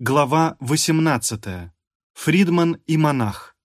Глава 18. Фридман и монах.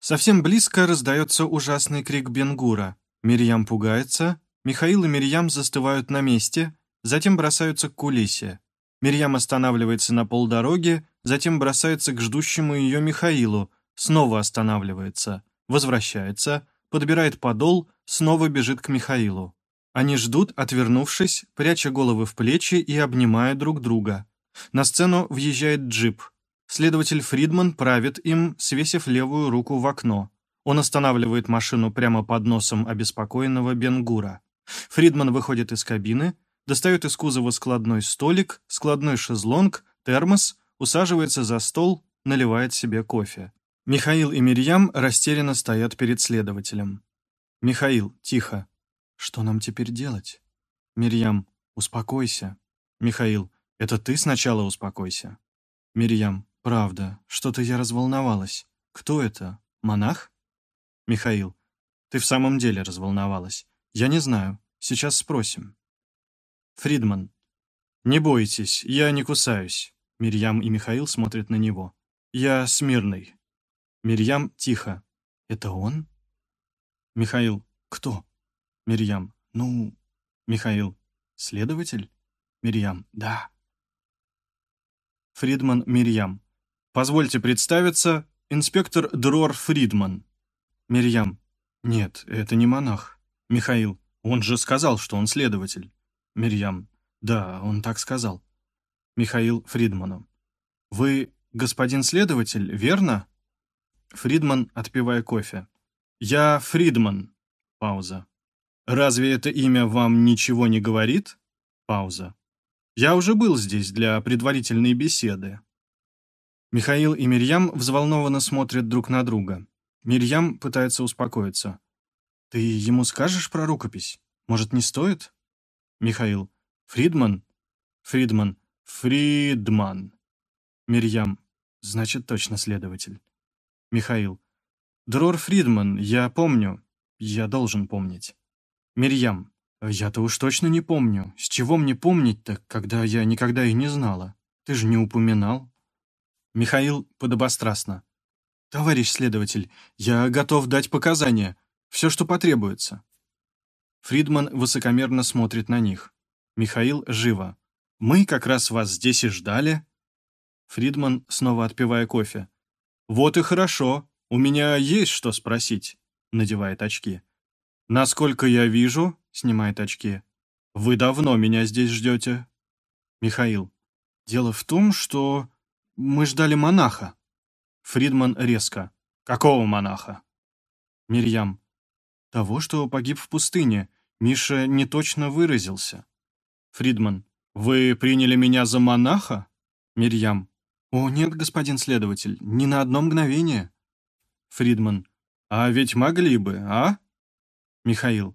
Совсем близко раздается ужасный крик Бенгура. Мирьям пугается, Михаил и Мирьям застывают на месте, затем бросаются к кулисе. Мирьям останавливается на полдороги, затем бросается к ждущему ее Михаилу, снова останавливается, возвращается, подбирает подол, снова бежит к Михаилу. Они ждут, отвернувшись, пряча головы в плечи и обнимая друг друга. На сцену въезжает джип. Следователь Фридман правит им, свесив левую руку в окно. Он останавливает машину прямо под носом обеспокоенного Бенгура. Фридман выходит из кабины, достает из кузова складной столик, складной шезлонг, термос, усаживается за стол, наливает себе кофе. Михаил и Мирьям растерянно стоят перед следователем. Михаил, тихо. Что нам теперь делать? Мирьям, успокойся. Михаил, это ты сначала успокойся. Мирьям, правда, что-то я разволновалась. Кто это? Монах? Михаил, ты в самом деле разволновалась. Я не знаю. Сейчас спросим. Фридман, не бойтесь, я не кусаюсь. Мирьям и Михаил смотрят на него. Я смирный. Мирьям тихо. Это он? Михаил, кто? Мирьям. Ну, Михаил. Следователь? Мирьям. Да. Фридман Мирьям. Позвольте представиться, инспектор Дрор Фридман. Мирьям. Нет, это не монах. Михаил. Он же сказал, что он следователь. Мирьям. Да, он так сказал. Михаил Фридману. Вы господин следователь, верно? Фридман, отпивая кофе. Я Фридман. Пауза. «Разве это имя вам ничего не говорит?» Пауза. «Я уже был здесь для предварительной беседы». Михаил и Мирьям взволнованно смотрят друг на друга. Мирьям пытается успокоиться. «Ты ему скажешь про рукопись? Может, не стоит?» Михаил. «Фридман?» Фридман. «Фридман». Мирьям. «Значит, точно следователь». Михаил. «Дрор Фридман, я помню. Я должен помнить». Мирьям, я-то уж точно не помню. С чего мне помнить-то, когда я никогда и не знала? Ты же не упоминал. Михаил подобострастно. Товарищ следователь, я готов дать показания. Все, что потребуется. Фридман высокомерно смотрит на них. Михаил живо. Мы как раз вас здесь и ждали. Фридман, снова отпивая кофе. «Вот и хорошо. У меня есть что спросить», — надевает очки. «Насколько я вижу», — снимает очки, — «вы давно меня здесь ждете». Михаил. «Дело в том, что мы ждали монаха». Фридман резко. «Какого монаха?» Мирьям. «Того, что погиб в пустыне. Миша не точно выразился». Фридман. «Вы приняли меня за монаха?» Мирьям. «О, нет, господин следователь, ни на одно мгновение». Фридман. «А ведь могли бы, а?» Михаил.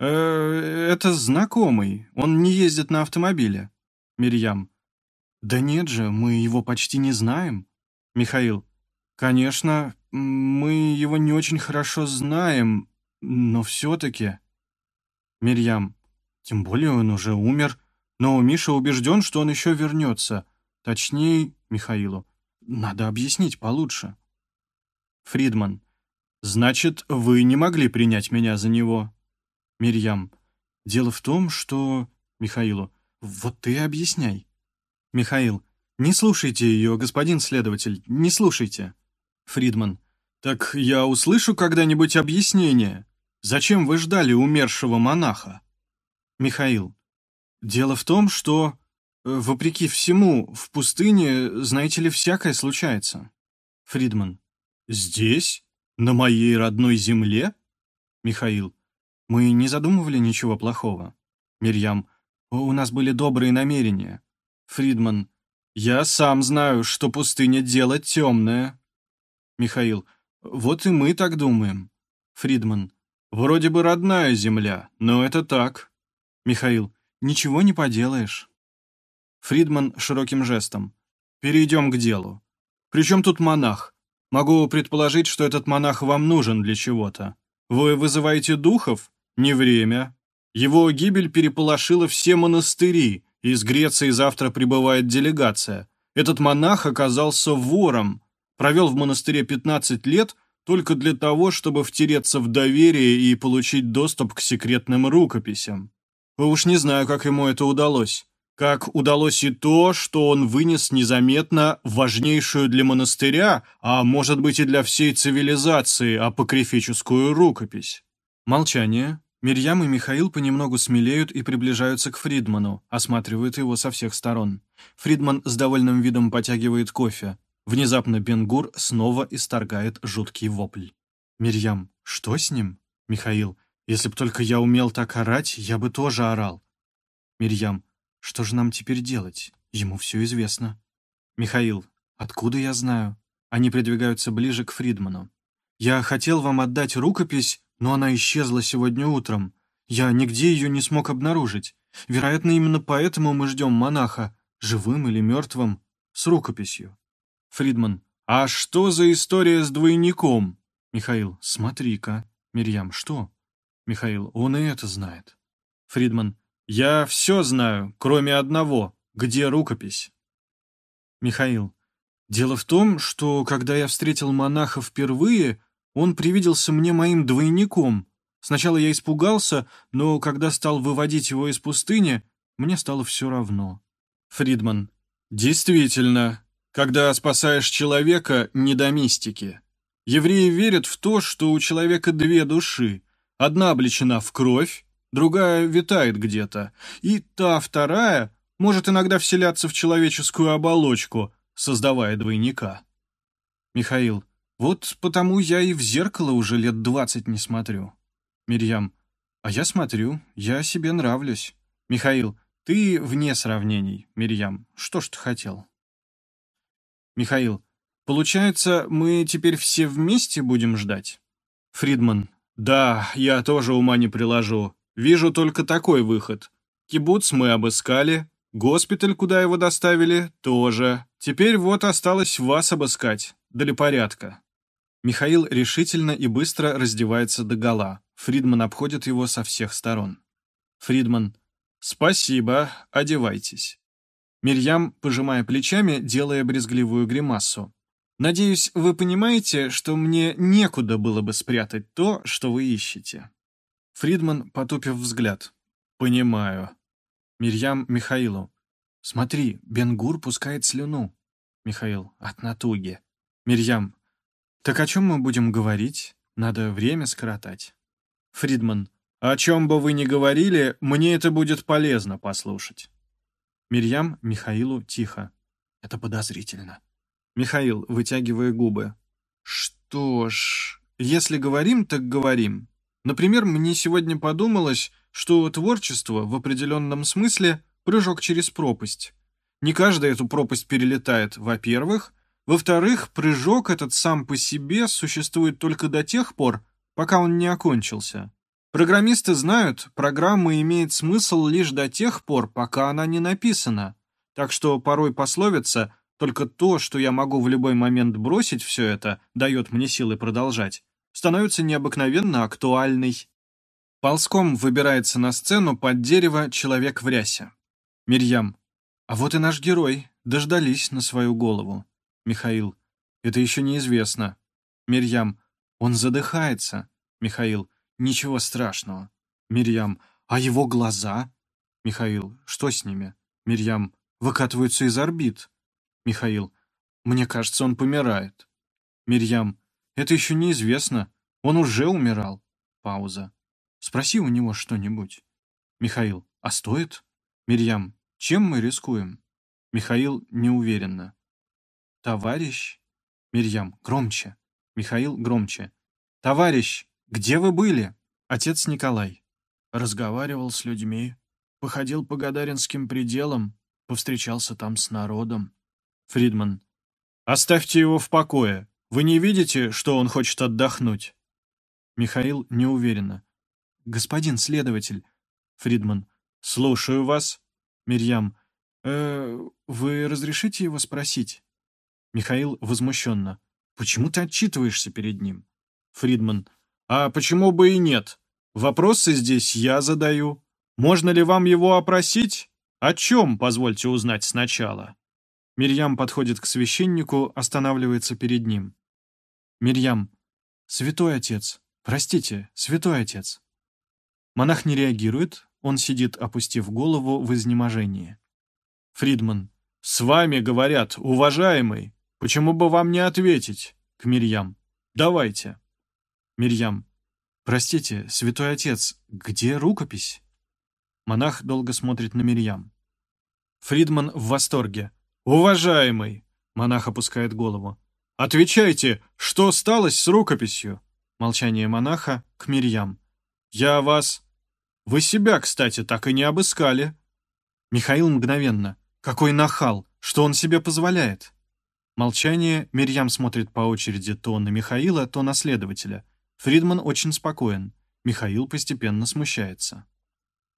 «Э, это знакомый. Он не ездит на автомобиле». Мирьям. «Да нет же, мы его почти не знаем». Михаил. «Конечно, мы его не очень хорошо знаем, но все-таки...» Мирьям. «Тем более он уже умер, но Миша убежден, что он еще вернется. Точнее, Михаилу, надо объяснить получше». Фридман. «Значит, вы не могли принять меня за него?» Мирьям. «Дело в том, что...» Михаилу. «Вот ты объясняй». Михаил. «Не слушайте ее, господин следователь, не слушайте». Фридман. «Так я услышу когда-нибудь объяснение. Зачем вы ждали умершего монаха?» Михаил. «Дело в том, что, э, вопреки всему, в пустыне, знаете ли, всякое случается». Фридман. «Здесь?» «На моей родной земле?» Михаил. «Мы не задумывали ничего плохого». Мирьям. «У нас были добрые намерения». Фридман. «Я сам знаю, что пустыня — дело темное». Михаил. «Вот и мы так думаем». Фридман. «Вроде бы родная земля, но это так». Михаил. «Ничего не поделаешь». Фридман широким жестом. «Перейдем к делу. Причем тут монах? Могу предположить, что этот монах вам нужен для чего-то. Вы вызываете духов? Не время. Его гибель переполошила все монастыри, Из Греции завтра прибывает делегация. Этот монах оказался вором, провел в монастыре 15 лет только для того, чтобы втереться в доверие и получить доступ к секретным рукописям. Уж не знаю, как ему это удалось. Как удалось и то, что он вынес незаметно важнейшую для монастыря, а может быть и для всей цивилизации, апокрифическую рукопись. Молчание. Мирьям и Михаил понемногу смелеют и приближаются к Фридману, осматривают его со всех сторон. Фридман с довольным видом потягивает кофе. Внезапно Бенгур снова исторгает жуткий вопль. «Мирьям, что с ним?» «Михаил, если б только я умел так орать, я бы тоже орал». Мирьям, что же нам теперь делать? Ему все известно. Михаил, откуда я знаю? Они придвигаются ближе к Фридману. Я хотел вам отдать рукопись, но она исчезла сегодня утром. Я нигде ее не смог обнаружить. Вероятно, именно поэтому мы ждем монаха, живым или мертвым, с рукописью. Фридман. А что за история с двойником? Михаил. Смотри-ка. Мирьям. Что? Михаил. Он и это знает. Фридман. Я все знаю, кроме одного. Где рукопись? Михаил. Дело в том, что когда я встретил монаха впервые, он привиделся мне моим двойником. Сначала я испугался, но когда стал выводить его из пустыни, мне стало все равно. Фридман. Действительно, когда спасаешь человека, не до мистики. Евреи верят в то, что у человека две души. Одна облечена в кровь, другая витает где-то, и та вторая может иногда вселяться в человеческую оболочку, создавая двойника. Михаил. Вот потому я и в зеркало уже лет двадцать не смотрю. Мирьям. А я смотрю, я себе нравлюсь. Михаил. Ты вне сравнений, Мирьям. Что ж ты хотел? Михаил. Получается, мы теперь все вместе будем ждать? Фридман. Да, я тоже ума не приложу. Вижу только такой выход. Кибуц мы обыскали, госпиталь, куда его доставили, тоже. Теперь вот осталось вас обыскать, для порядка. Михаил решительно и быстро раздевается догола. Фридман обходит его со всех сторон. Фридман. «Спасибо, одевайтесь». Мирьям, пожимая плечами, делая брезгливую гримасу. «Надеюсь, вы понимаете, что мне некуда было бы спрятать то, что вы ищете». Фридман, потупив взгляд. «Понимаю». Мирьям Михаилу. «Смотри, Бенгур пускает слюну». Михаил. «От натуги». Мирьям. «Так о чем мы будем говорить? Надо время скоротать». Фридман. «О чем бы вы ни говорили, мне это будет полезно послушать». Мирьям Михаилу тихо. «Это подозрительно». Михаил, вытягивая губы. «Что ж, если говорим, так говорим. Например, мне сегодня подумалось, что творчество в определенном смысле – прыжок через пропасть. Не каждый эту пропасть перелетает, во-первых, во-вторых, прыжок этот сам по себе существует только до тех пор, пока он не окончился. Программисты знают, программа имеет смысл лишь до тех пор, пока она не написана. Так что порой пословица «только то, что я могу в любой момент бросить все это, дает мне силы продолжать», становится необыкновенно актуальной. Ползком выбирается на сцену под дерево человек в рясе. Мирьям. А вот и наш герой. Дождались на свою голову. Михаил. Это еще неизвестно. Мирьям. Он задыхается. Михаил. Ничего страшного. Мирьям. А его глаза? Михаил. Что с ними? Мирьям. Выкатываются из орбит. Михаил. Мне кажется, он помирает. Мирьям. Это еще неизвестно. Он уже умирал. Пауза. Спроси у него что-нибудь. Михаил. А стоит? Мирьям. Чем мы рискуем? Михаил неуверенно. «Товарищ?» Мирьям, громче. Михаил, громче. «Товарищ, где вы были?» Отец Николай. Разговаривал с людьми. Походил по Гадаринским пределам. Повстречался там с народом. Фридман. «Оставьте его в покое. Вы не видите, что он хочет отдохнуть?» Михаил неуверенно. «Господин следователь». Фридман. «Слушаю вас». Мирьям. «Э, вы разрешите его спросить?» Михаил возмущенно. «Почему ты отчитываешься перед ним?» Фридман. «А почему бы и нет? Вопросы здесь я задаю. Можно ли вам его опросить? О чем, позвольте узнать сначала?» Мирьям подходит к священнику, останавливается перед ним. Мирьям. «Святой отец! Простите, святой отец!» Монах не реагирует, он сидит, опустив голову в изнеможении. Фридман. «С вами говорят, уважаемый! Почему бы вам не ответить?» К Мирьям. «Давайте!» Мирьям. «Простите, святой отец, где рукопись?» Монах долго смотрит на Мирьям. Фридман в восторге. «Уважаемый!» Монах опускает голову. «Отвечайте, что сталось с рукописью?» Молчание монаха к Мирьям. «Я вас...» «Вы себя, кстати, так и не обыскали». Михаил мгновенно. «Какой нахал! Что он себе позволяет?» Молчание. Мирьям смотрит по очереди то на Михаила, то на следователя. Фридман очень спокоен. Михаил постепенно смущается.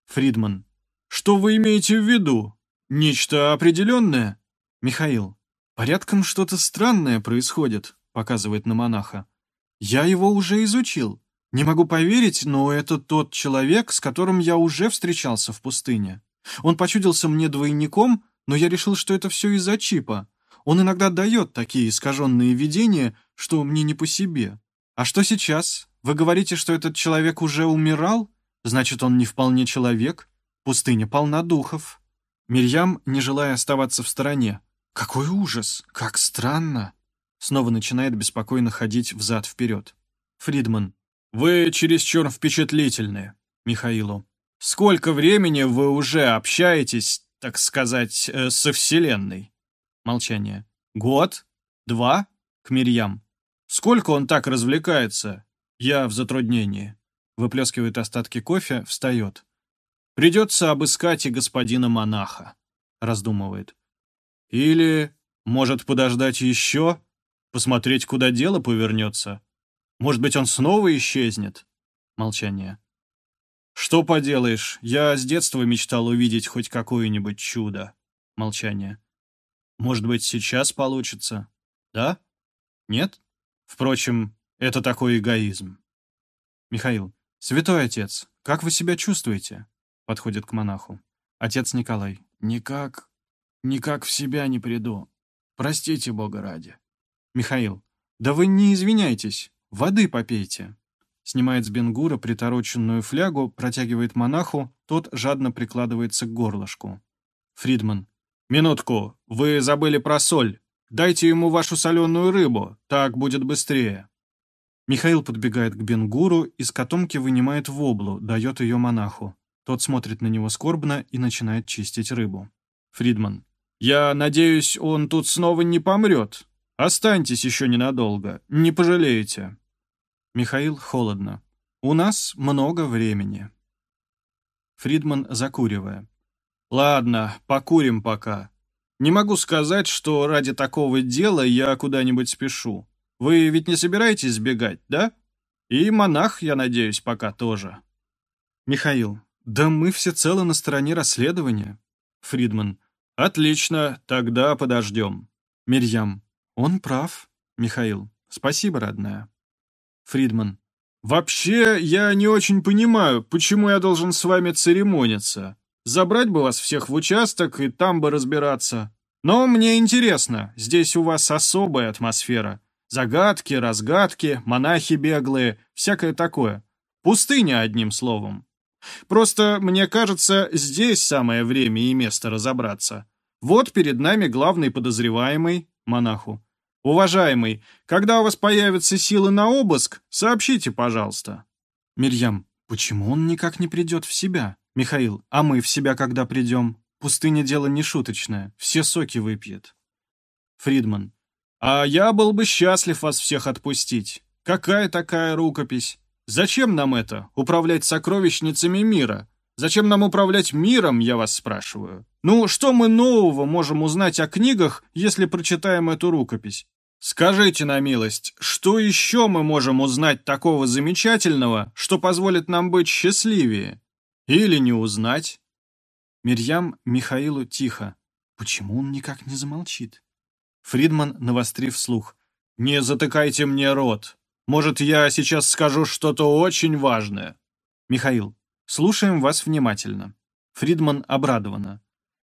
Фридман. «Что вы имеете в виду? Нечто определенное?» «Михаил, порядком что-то странное происходит», — показывает на монаха. «Я его уже изучил. Не могу поверить, но это тот человек, с которым я уже встречался в пустыне. Он почудился мне двойником, но я решил, что это все из-за чипа. Он иногда дает такие искаженные видения, что мне не по себе. А что сейчас? Вы говорите, что этот человек уже умирал? Значит, он не вполне человек? Пустыня полна духов». Мирьям, не желая оставаться в стороне, «Какой ужас! Как странно!» Снова начинает беспокойно ходить взад-вперед. Фридман. «Вы чересчур впечатлительны, Михаилу. Сколько времени вы уже общаетесь, так сказать, э, со Вселенной?» Молчание. «Год? Два?» К Мирьям. «Сколько он так развлекается?» Я в затруднении. Выплескивает остатки кофе, встает. «Придется обыскать и господина монаха», — раздумывает. Или, может, подождать еще? Посмотреть, куда дело повернется? Может быть, он снова исчезнет? Молчание. Что поделаешь, я с детства мечтал увидеть хоть какое-нибудь чудо. Молчание. Может быть, сейчас получится? Да? Нет? Впрочем, это такой эгоизм. Михаил. Святой отец, как вы себя чувствуете? Подходит к монаху. Отец Николай. Никак. Никак в себя не приду. Простите Бога ради. Михаил. Да вы не извиняйтесь. Воды попейте. Снимает с бенгура притороченную флягу, протягивает монаху, тот жадно прикладывается к горлышку. Фридман. «Минутку, вы забыли про соль. Дайте ему вашу соленую рыбу, так будет быстрее». Михаил подбегает к Бенгуру, из котомки вынимает воблу, дает ее монаху. Тот смотрит на него скорбно и начинает чистить рыбу. Фридман. Я надеюсь, он тут снова не помрет. Останьтесь еще ненадолго, не пожалеете. Михаил холодно. У нас много времени. Фридман, закуривая. Ладно, покурим пока. Не могу сказать, что ради такого дела я куда-нибудь спешу. Вы ведь не собираетесь сбегать, да? И монах, я надеюсь, пока тоже. Михаил. Да мы всецело на стороне расследования. Фридман. «Отлично, тогда подождем». Мирьям. «Он прав». Михаил. «Спасибо, родная». Фридман. «Вообще, я не очень понимаю, почему я должен с вами церемониться. Забрать бы вас всех в участок и там бы разбираться. Но мне интересно, здесь у вас особая атмосфера. Загадки, разгадки, монахи беглые, всякое такое. Пустыня, одним словом. Просто, мне кажется, здесь самое время и место разобраться. Вот перед нами главный подозреваемый, монаху. Уважаемый, когда у вас появятся силы на обыск, сообщите, пожалуйста. Мирьям, почему он никак не придет в себя? Михаил, а мы в себя когда придем? Пустыня дело не шуточное, все соки выпьет. Фридман, а я был бы счастлив вас всех отпустить. Какая такая рукопись? Зачем нам это, управлять сокровищницами мира? Зачем нам управлять миром, я вас спрашиваю? Ну, что мы нового можем узнать о книгах, если прочитаем эту рукопись? Скажите на милость, что еще мы можем узнать такого замечательного, что позволит нам быть счастливее? Или не узнать? Мирьям Михаилу тихо. Почему он никак не замолчит? Фридман, навострив слух. «Не затыкайте мне рот. Может, я сейчас скажу что-то очень важное?» «Михаил, слушаем вас внимательно». Фридман обрадованно.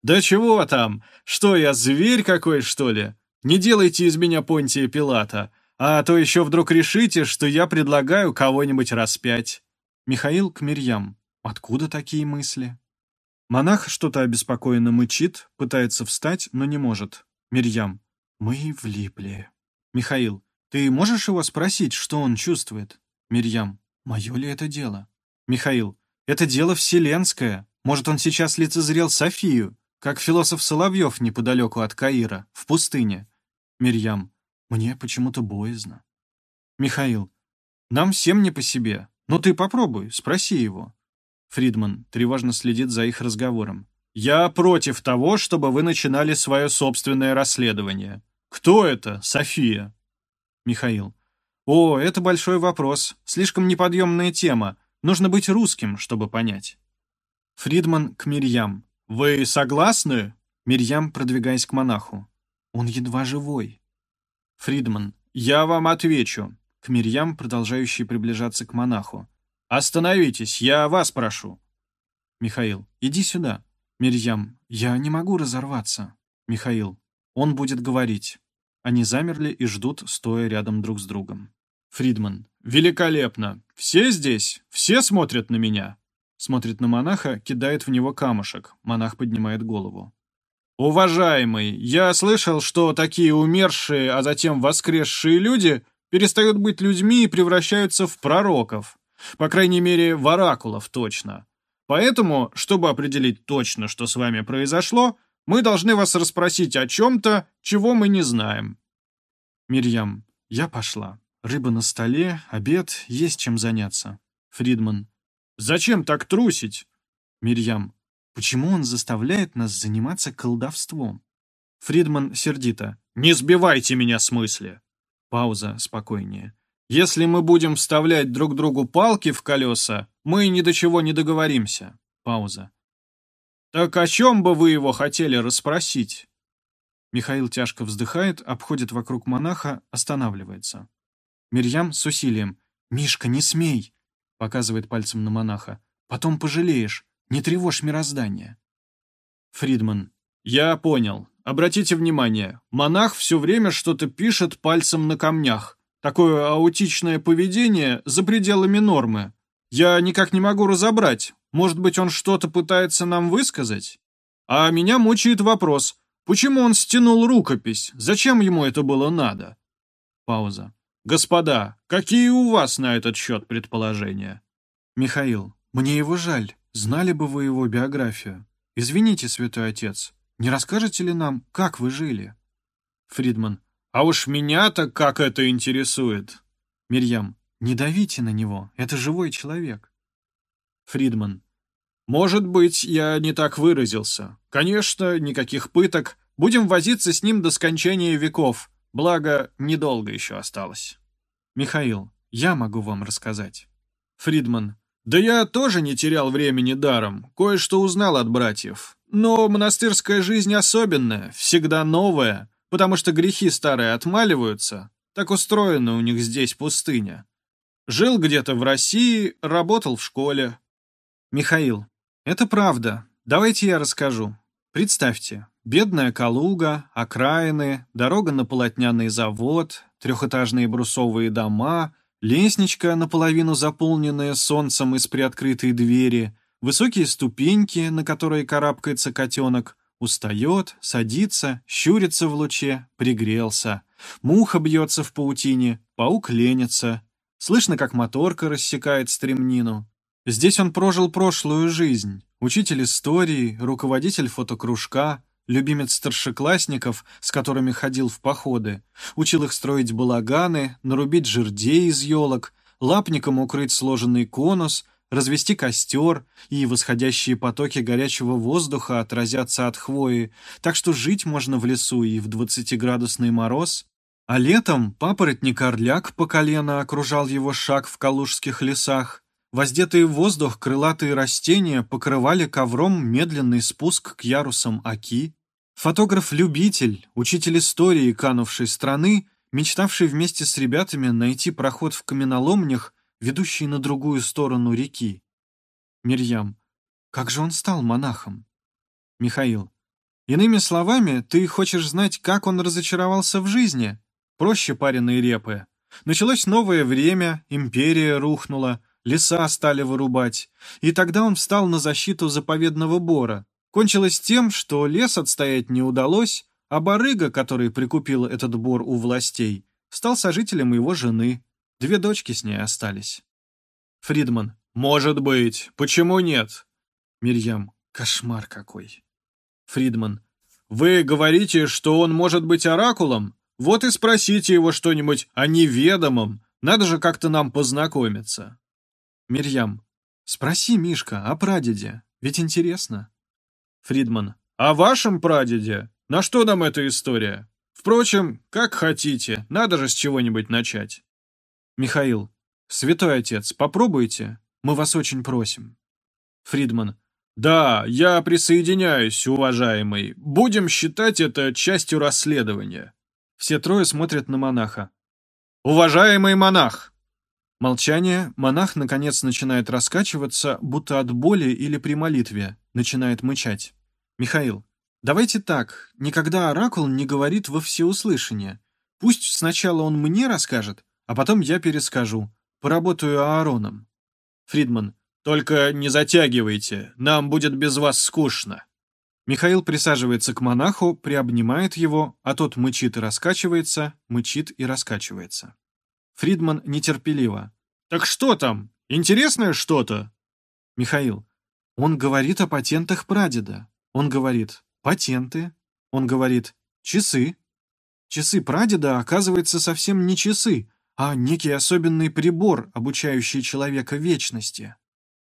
«Да чего там? Что я, зверь какой, что ли? Не делайте из меня Понтия Пилата, а то еще вдруг решите, что я предлагаю кого-нибудь распять». Михаил к Мирьям. Откуда такие мысли? Монах что-то обеспокоенно мычит, пытается встать, но не может. Мирьям. Мы влипли. Михаил. Ты можешь его спросить, что он чувствует? Мирьям. Мое ли это дело? Михаил. Это дело вселенское. Может, он сейчас лицезрел Софию, как философ Соловьев неподалеку от Каира, в пустыне. Мирьям. Мне почему-то боязно. Михаил. Нам всем не по себе. Ну ты попробуй, спроси его. Фридман тревожно следит за их разговором. «Я против того, чтобы вы начинали свое собственное расследование. Кто это, София?» Михаил. «О, это большой вопрос. Слишком неподъемная тема. Нужно быть русским, чтобы понять». Фридман к Мирьям. «Вы согласны?» Мирьям, продвигаясь к монаху. «Он едва живой». Фридман. «Я вам отвечу к Мирьям, продолжающей приближаться к монаху. «Остановитесь, я вас прошу!» Михаил, иди сюда. Мирьям, я не могу разорваться. Михаил, он будет говорить. Они замерли и ждут, стоя рядом друг с другом. Фридман, великолепно! Все здесь? Все смотрят на меня? Смотрит на монаха, кидает в него камушек. Монах поднимает голову. «Уважаемый, я слышал, что такие умершие, а затем воскресшие люди перестают быть людьми и превращаются в пророков. По крайней мере, в оракулов точно. Поэтому, чтобы определить точно, что с вами произошло, мы должны вас расспросить о чем-то, чего мы не знаем. Мирьям, я пошла. Рыба на столе, обед, есть чем заняться. Фридман, зачем так трусить? Мирьям, почему он заставляет нас заниматься колдовством? Фридман сердито, не сбивайте меня с мысли. Пауза спокойнее. Если мы будем вставлять друг другу палки в колеса, мы ни до чего не договоримся. Пауза. Так о чем бы вы его хотели расспросить? Михаил тяжко вздыхает, обходит вокруг монаха, останавливается. Мирьям с усилием. «Мишка, не смей!» Показывает пальцем на монаха. «Потом пожалеешь. Не тревожь мироздание». Фридман. «Я понял. Обратите внимание, монах все время что-то пишет пальцем на камнях. Такое аутичное поведение за пределами нормы. Я никак не могу разобрать. Может быть, он что-то пытается нам высказать? А меня мучает вопрос, почему он стянул рукопись? Зачем ему это было надо? Пауза. Господа, какие у вас на этот счет предположения? Михаил, мне его жаль. Знали бы вы его биографию. Извините, святой отец, не расскажете ли нам, как вы жили? Фридман. А уж меня-то как это интересует? Мирьям, не давите на него, это живой человек. Фридман, может быть, я не так выразился. Конечно, никаких пыток. Будем возиться с ним до скончания веков. Благо, недолго еще осталось. Михаил, я могу вам рассказать. Фридман, да я тоже не терял времени даром, кое-что узнал от братьев. Но монастырская жизнь особенная, всегда новая потому что грехи старые отмаливаются, так устроена у них здесь пустыня. Жил где-то в России, работал в школе. Михаил, это правда. Давайте я расскажу. Представьте, бедная Калуга, окраины, дорога на полотняный завод, трехэтажные брусовые дома, лестничка, наполовину заполненная солнцем из приоткрытой двери, высокие ступеньки, на которые карабкается котенок, Устает, садится, щурится в луче, пригрелся. Муха бьется в паутине, паук ленится. Слышно, как моторка рассекает стремнину. Здесь он прожил прошлую жизнь. Учитель истории, руководитель фотокружка, любимец старшеклассников, с которыми ходил в походы. Учил их строить балаганы, нарубить жердей из елок, лапником укрыть сложенный конус — развести костер, и восходящие потоки горячего воздуха отразятся от хвои, так что жить можно в лесу и в двадцатиградусный мороз. А летом папоротник-орляк по колено окружал его шаг в калужских лесах. Воздетые в воздух крылатые растения покрывали ковром медленный спуск к ярусам Аки. Фотограф-любитель, учитель истории канувшей страны, мечтавший вместе с ребятами найти проход в каменоломнях, ведущий на другую сторону реки. Мирьям. Как же он стал монахом? Михаил. Иными словами, ты хочешь знать, как он разочаровался в жизни? Проще пареной репы. Началось новое время, империя рухнула, леса стали вырубать, и тогда он встал на защиту заповедного бора. Кончилось тем, что лес отстоять не удалось, а барыга, который прикупил этот бор у властей, стал сожителем его жены. Две дочки с ней остались. Фридман. Может быть. Почему нет? Мирьям. Кошмар какой. Фридман. Вы говорите, что он может быть оракулом? Вот и спросите его что-нибудь о неведомом. Надо же как-то нам познакомиться. Мирьям. Спроси, Мишка, о прадеде. Ведь интересно. Фридман. О вашем прадеде? На что нам эта история? Впрочем, как хотите, надо же с чего-нибудь начать. Михаил. Святой отец, попробуйте. Мы вас очень просим. Фридман. Да, я присоединяюсь, уважаемый. Будем считать это частью расследования. Все трое смотрят на монаха. Уважаемый монах! Молчание. Монах, наконец, начинает раскачиваться, будто от боли или при молитве. Начинает мычать. Михаил. Давайте так. Никогда оракул не говорит во всеуслышание. Пусть сначала он мне расскажет, а потом я перескажу. Поработаю Аароном. Фридман. Только не затягивайте, нам будет без вас скучно. Михаил присаживается к монаху, приобнимает его, а тот мычит и раскачивается, мычит и раскачивается. Фридман нетерпеливо. «Так что там? Интересное что-то?» Михаил. Он говорит о патентах прадеда. Он говорит «патенты». Он говорит «часы». Часы прадеда, оказывается, совсем не часы, а некий особенный прибор, обучающий человека вечности.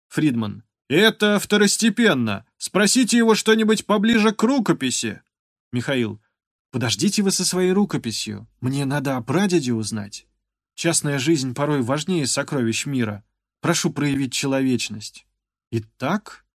Фридман. «Это второстепенно. Спросите его что-нибудь поближе к рукописи». Михаил. «Подождите вы со своей рукописью. Мне надо о прадеде узнать. Частная жизнь порой важнее сокровищ мира. Прошу проявить человечность». Итак,